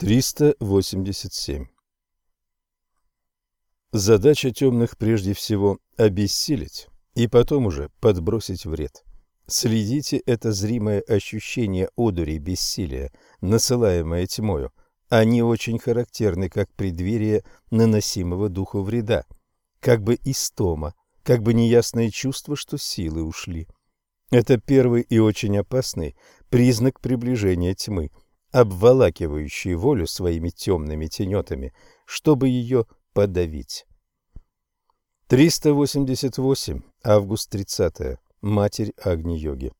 387. Задача темных прежде всего обессилить и потом уже подбросить вред. Следите это зримое ощущение одури бессилия, насылаемое тьмою. Они очень характерны как преддверие наносимого духу вреда, как бы истома, как бы неясное чувство, что силы ушли. Это первый и очень опасный признак приближения тьмы – обволакивающий волю своими темными тенетами, чтобы ее подавить. 388. Август 30. Матерь Агни-йоги.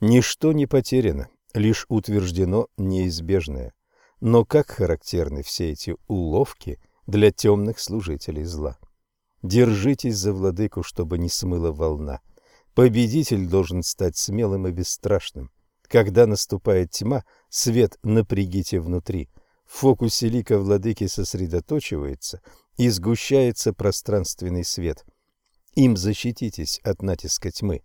Ничто не потеряно, лишь утверждено неизбежное. Но как характерны все эти уловки для темных служителей зла. Держитесь за владыку, чтобы не смыла волна. Победитель должен стать смелым и бесстрашным. Когда наступает тьма, свет напрягите внутри. В фокусе лика владыки сосредоточивается и сгущается пространственный свет. Им защититесь от натиска тьмы.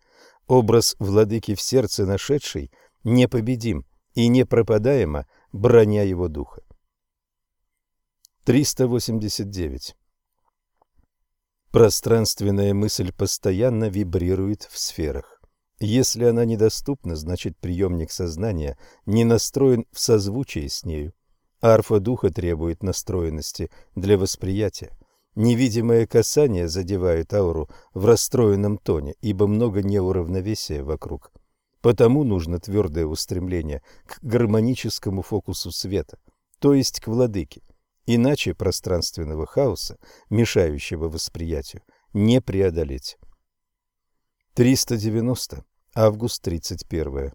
Образ владыки в сердце нашедший непобедим и непропадаемо броня его духа. 389. Пространственная мысль постоянно вибрирует в сферах. Если она недоступна, значит приемник сознания не настроен в созвучии с нею. Арфа духа требует настроенности для восприятия. Невидимое касание задевает ауру в расстроенном тоне, ибо много неуравновесия вокруг. Потому нужно твердое устремление к гармоническому фокусу света, то есть к владыке. Иначе пространственного хаоса, мешающего восприятию, не преодолеть. 390. Август 31.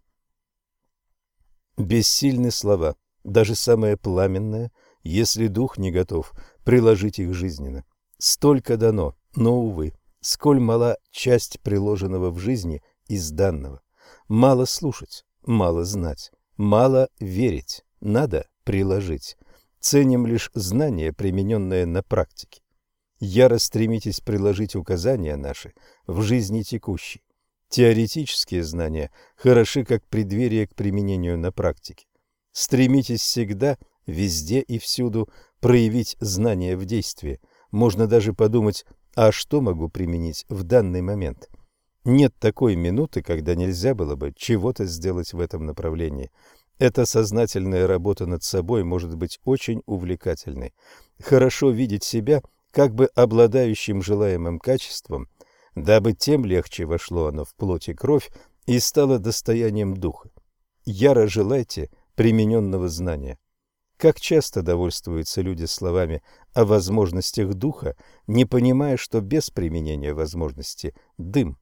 Бессильны слова, даже самое пламенное, если дух не готов приложить их жизненно. Столько дано, но, увы, сколь мала часть приложенного в жизни из данного. Мало слушать, мало знать, мало верить, надо приложить. Ценим лишь знания, примененные на практике. Яро стремитесь приложить указания наши в жизни текущей. Теоретические знания хороши как преддверие к применению на практике. Стремитесь всегда, везде и всюду проявить знания в действии. Можно даже подумать, а что могу применить в данный момент? Нет такой минуты, когда нельзя было бы чего-то сделать в этом направлении. Эта сознательная работа над собой может быть очень увлекательной. Хорошо видеть себя как бы обладающим желаемым качеством – дабы тем легче вошло оно в плоть и кровь и стало достоянием духа. Яро желайте примененного знания. Как часто довольствуются люди словами о возможностях духа, не понимая, что без применения возможности – дым.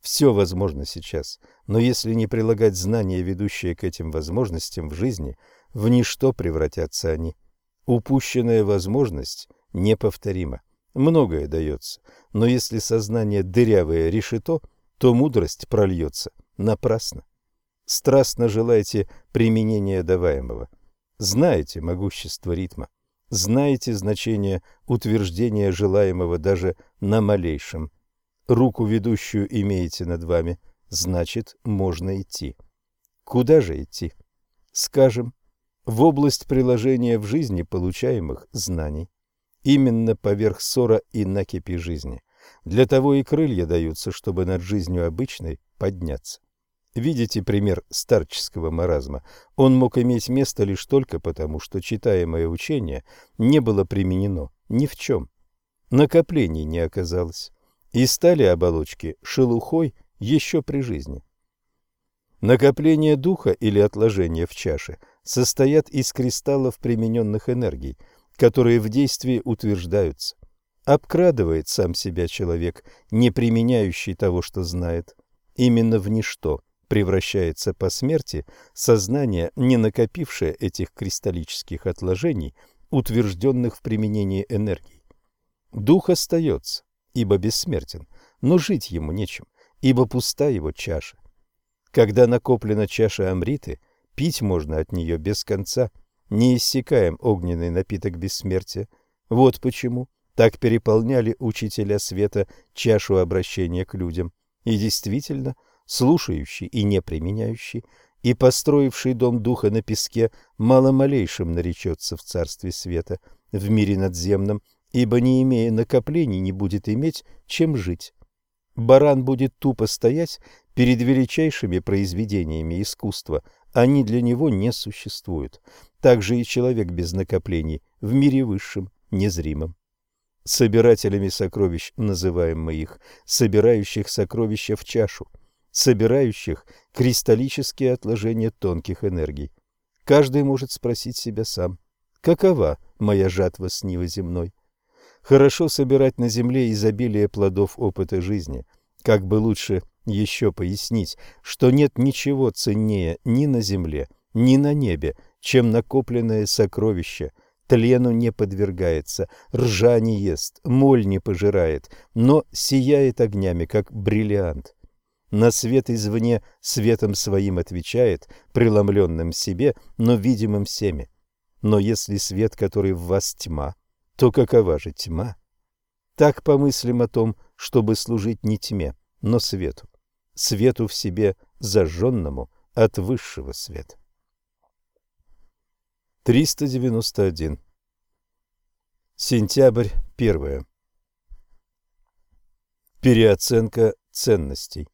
Все возможно сейчас, но если не прилагать знания, ведущие к этим возможностям в жизни, в ничто превратятся они. Упущенная возможность неповторима. Многое дается, но если сознание дырявое решето, то мудрость прольется напрасно. Страстно желаете применения даваемого. Знаете могущество ритма, знаете значение утверждения желаемого даже на малейшем. Руку ведущую имеете над вами, значит, можно идти. Куда же идти? Скажем, в область приложения в жизни получаемых знаний именно поверх ссора и накипи жизни. Для того и крылья даются, чтобы над жизнью обычной подняться. Видите пример старческого маразма? Он мог иметь место лишь только потому, что читаемое учение не было применено ни в чем. Накоплений не оказалось, и стали оболочки шелухой еще при жизни. Накопление духа или отложение в чаше состоят из кристаллов примененных энергий – которые в действии утверждаются. Обкрадывает сам себя человек, не применяющий того, что знает. Именно в ничто превращается по смерти сознание, не накопившее этих кристаллических отложений, утвержденных в применении энергии. Дух остается, ибо бессмертен, но жить ему нечем, ибо пуста его чаша. Когда накоплена чаша Амриты, пить можно от нее без конца – не иссякаем огненный напиток бессмертия. Вот почему так переполняли учителя света чашу обращения к людям. И действительно, слушающий и не применяющий и построивший дом духа на песке маломалейшим наречется в царстве света, в мире надземном, ибо не имея накоплений не будет иметь чем жить. Баран будет тупо стоять перед величайшими произведениями искусства, они для него не существуют. Так же и человек без накоплений в мире высшем, незримом. Собирателями сокровищ называем мы их, собирающих сокровища в чашу, собирающих кристаллические отложения тонких энергий. Каждый может спросить себя сам, какова моя жатва с нивы земной? Хорошо собирать на земле изобилие плодов опыта жизни. Как бы лучше еще пояснить, что нет ничего ценнее ни на земле, ни на небе, чем накопленное сокровище – тлену не подвергается, ржа не ест, моль не пожирает, но сияет огнями, как бриллиант. На свет извне светом своим отвечает, преломленным себе, но видимым всеми. Но если свет, который в вас тьма, то какова же тьма? Так помыслим о том, чтобы служить не тьме, но свету, свету в себе зажженному от высшего света. 391. Сентябрь 1. Переоценка ценностей.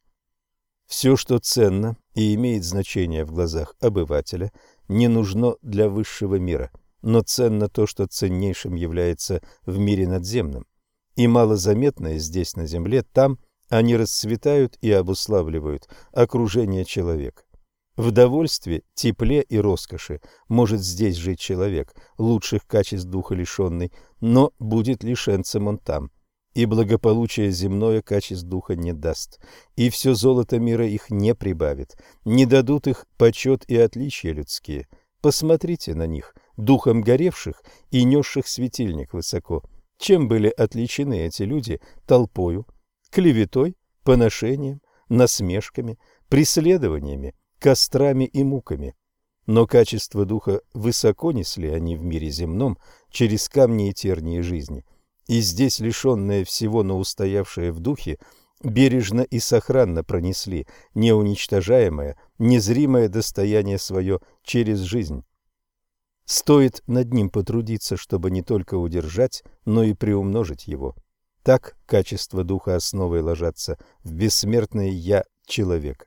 Все, что ценно и имеет значение в глазах обывателя, не нужно для высшего мира, но ценно то, что ценнейшим является в мире надземном. И малозаметное здесь на земле, там они расцветают и обуславливают окружение человека. В довольстве, тепле и роскоши может здесь жить человек, лучших качеств духа лишенный, но будет лишенцем он там. И благополучие земное качеств духа не даст, и все золото мира их не прибавит, не дадут их почет и отличия людские. Посмотрите на них, духом горевших и несших светильник высоко. Чем были отличены эти люди толпою, клеветой, поношением, насмешками, преследованиями, кострами и муками. Но качество духа высоко несли они в мире земном через камни и тернии жизни. И здесь, лишенное всего, но устоявшее в духе, бережно и сохранно пронесли неуничтожаемое, незримое достояние свое через жизнь. Стоит над ним потрудиться, чтобы не только удержать, но и приумножить его. Так качество духа основой ложатся в бессмертное «я» человека.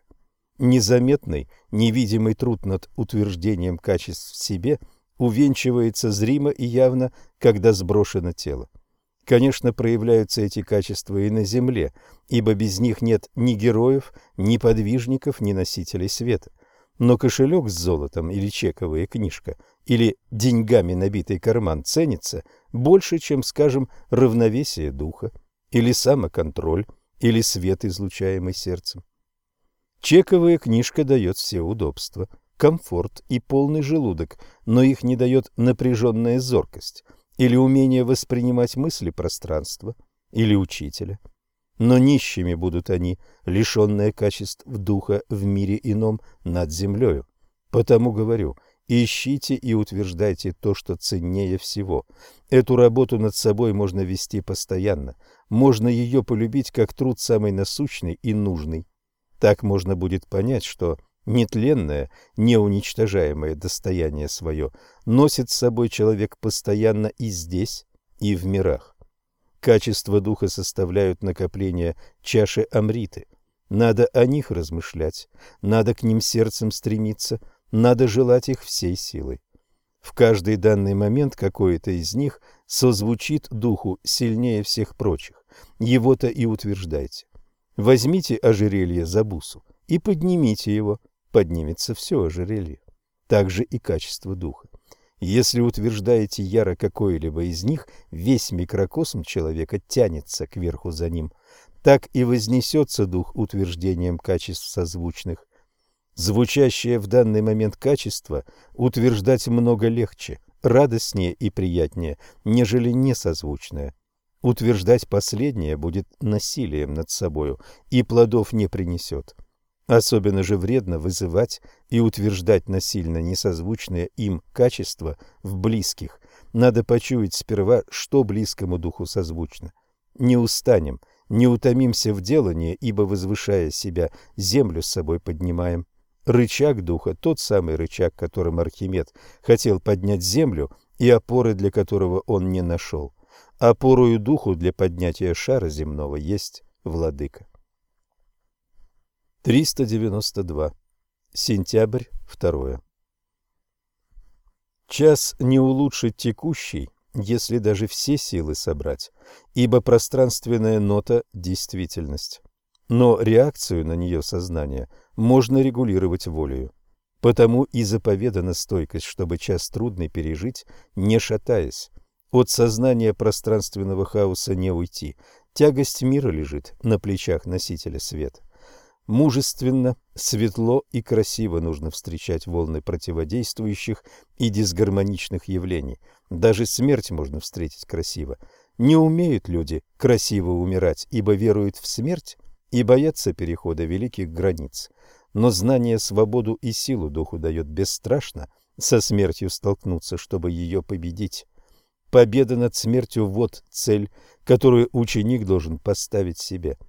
Незаметный, невидимый труд над утверждением качеств в себе увенчивается зримо и явно, когда сброшено тело. Конечно, проявляются эти качества и на земле, ибо без них нет ни героев, ни подвижников, ни носителей света. Но кошелек с золотом или чековая книжка, или деньгами набитый карман ценится больше, чем, скажем, равновесие духа, или самоконтроль, или свет, излучаемый сердцем. Чековая книжка дает все удобства, комфорт и полный желудок, но их не дает напряженная зоркость или умение воспринимать мысли пространства или учителя. Но нищими будут они, лишенные качеств духа в мире ином над землею. Потому говорю, ищите и утверждайте то, что ценнее всего. Эту работу над собой можно вести постоянно. Можно ее полюбить как труд самый насущный и нужный. Так можно будет понять, что нетленное, неуничтожаемое достояние свое носит с собой человек постоянно и здесь, и в мирах. Качества духа составляют накопление чаши Амриты. Надо о них размышлять, надо к ним сердцем стремиться, надо желать их всей силой. В каждый данный момент какое-то из них созвучит духу сильнее всех прочих. Его-то и утверждайте. Возьмите ожерелье за бусу и поднимите его, поднимется все ожерелье. Также и качество духа. Если утверждаете яро какое-либо из них, весь микрокосм человека тянется кверху за ним. Так и вознесется дух утверждением качеств созвучных. Звучащее в данный момент качество утверждать много легче, радостнее и приятнее, нежели несозвучное. Утверждать последнее будет насилием над собою и плодов не принесет. Особенно же вредно вызывать и утверждать насильно несозвучные им качества в близких. Надо почуять сперва, что близкому духу созвучно. Не устанем, не утомимся в делании, ибо, возвышая себя, землю с собой поднимаем. Рычаг духа – тот самый рычаг, которым Архимед хотел поднять землю и опоры для которого он не нашел. Опорою духу для поднятия шара земного есть владыка. 392. Сентябрь 2. Час не улучшит текущий, если даже все силы собрать, ибо пространственная нота – действительность. Но реакцию на нее сознания можно регулировать волею. Потому и заповедана стойкость, чтобы час трудный пережить, не шатаясь. От сознания пространственного хаоса не уйти. Тягость мира лежит на плечах носителя света. Мужественно, светло и красиво нужно встречать волны противодействующих и дисгармоничных явлений. Даже смерть можно встретить красиво. Не умеют люди красиво умирать, ибо веруют в смерть и боятся перехода великих границ. Но знание свободу и силу духу дает бесстрашно со смертью столкнуться, чтобы ее победить. Победа над смертью – вот цель, которую ученик должен поставить себе –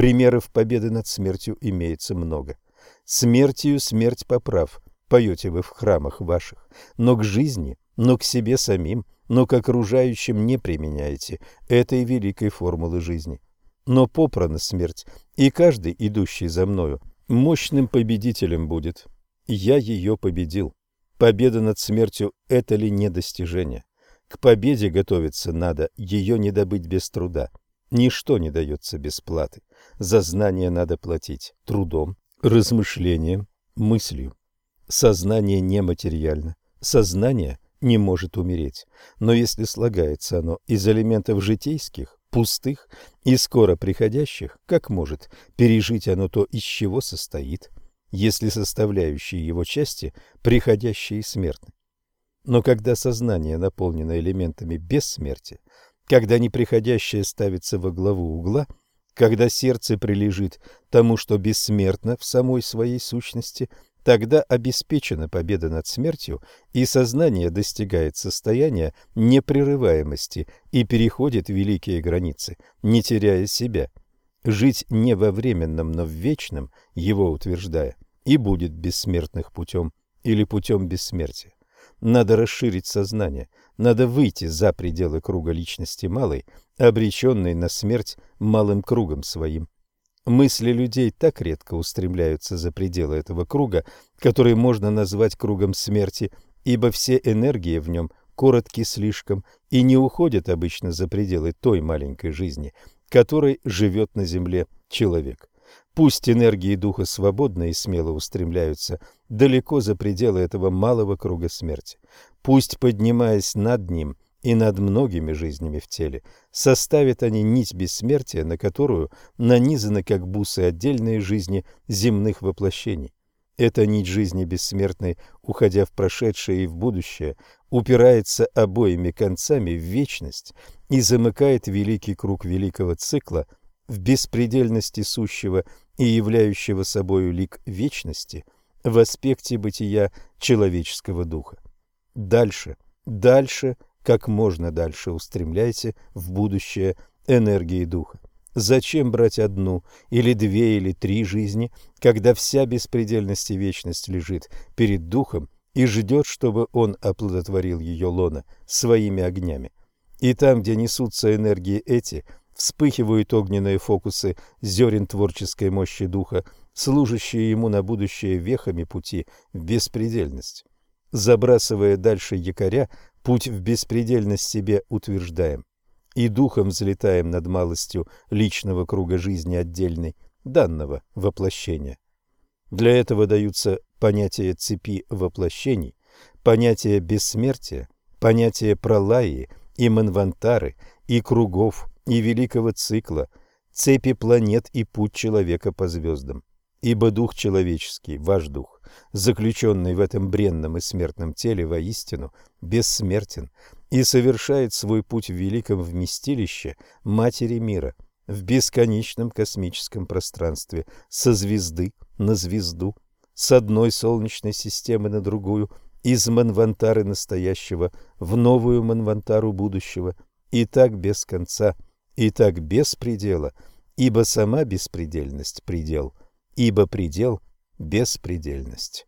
Примеров победы над смертью имеется много. Смертью смерть поправ, поете вы в храмах ваших, но к жизни, но к себе самим, но к окружающим не применяете этой великой формулы жизни. Но попрана смерть, и каждый, идущий за мною, мощным победителем будет. Я ее победил. Победа над смертью – это ли не достижение? К победе готовиться надо, ее не добыть без труда. Ничто не дается без платы. За знание надо платить трудом, размышлением, мыслью. Сознание нематериально. Сознание не может умереть. Но если слагается оно из элементов житейских, пустых и скоро приходящих, как может пережить оно то, из чего состоит, если составляющие его части приходящие и смертны? Но когда сознание наполнено элементами бессмертия, когда неприходящее ставится во главу угла, когда сердце прилежит тому, что бессмертно в самой своей сущности, тогда обеспечена победа над смертью, и сознание достигает состояния непрерываемости и переходит великие границы, не теряя себя. Жить не во временном, но в вечном, его утверждая, и будет бессмертных путем или путем бессмертия. Надо расширить сознание, надо выйти за пределы круга личности малой, обреченной на смерть малым кругом своим. Мысли людей так редко устремляются за пределы этого круга, который можно назвать кругом смерти, ибо все энергии в нем коротки слишком и не уходят обычно за пределы той маленькой жизни, которой живет на земле человек. Пусть энергии духа свободно и смело устремляются далеко за пределы этого малого круга смерти. Пусть, поднимаясь над ним и над многими жизнями в теле, составят они нить бессмертия, на которую нанизаны как бусы отдельные жизни земных воплощений. Эта нить жизни бессмертной, уходя в прошедшее и в будущее, упирается обоими концами в вечность и замыкает великий круг великого цикла – в беспредельности сущего и являющего собою лик вечности в аспекте бытия человеческого духа. Дальше, дальше, как можно дальше устремляйте в будущее энергии духа. Зачем брать одну или две или три жизни, когда вся беспредельность и вечность лежит перед духом и ждет, чтобы он оплодотворил ее лона своими огнями? И там, где несутся энергии эти – вспыхивают огненные фокусы зерен творческой мощи духа, служащие ему на будущее вехами пути в беспредельность. Забрасывая дальше якоря, путь в беспредельность себе утверждаем. И духом взлетаем над малостью личного круга жизни отдельной, данного воплощения. Для этого даются понятия цепи воплощений, понятия бессмертия, понятия пролаи и манвантары, и кругов, и великого цикла, цепи планет и путь человека по звездам. Ибо дух человеческий, ваш дух, заключенный в этом бренном и смертном теле воистину, бессмертен и совершает свой путь в великом вместилище Матери мира, в бесконечном космическом пространстве, со звезды на звезду, с одной солнечной системы на другую, из Манвантары настоящего в новую Манвантару будущего, и так без конца – и так без предела, ибо сама беспредельность – предел, ибо предел беспредельность.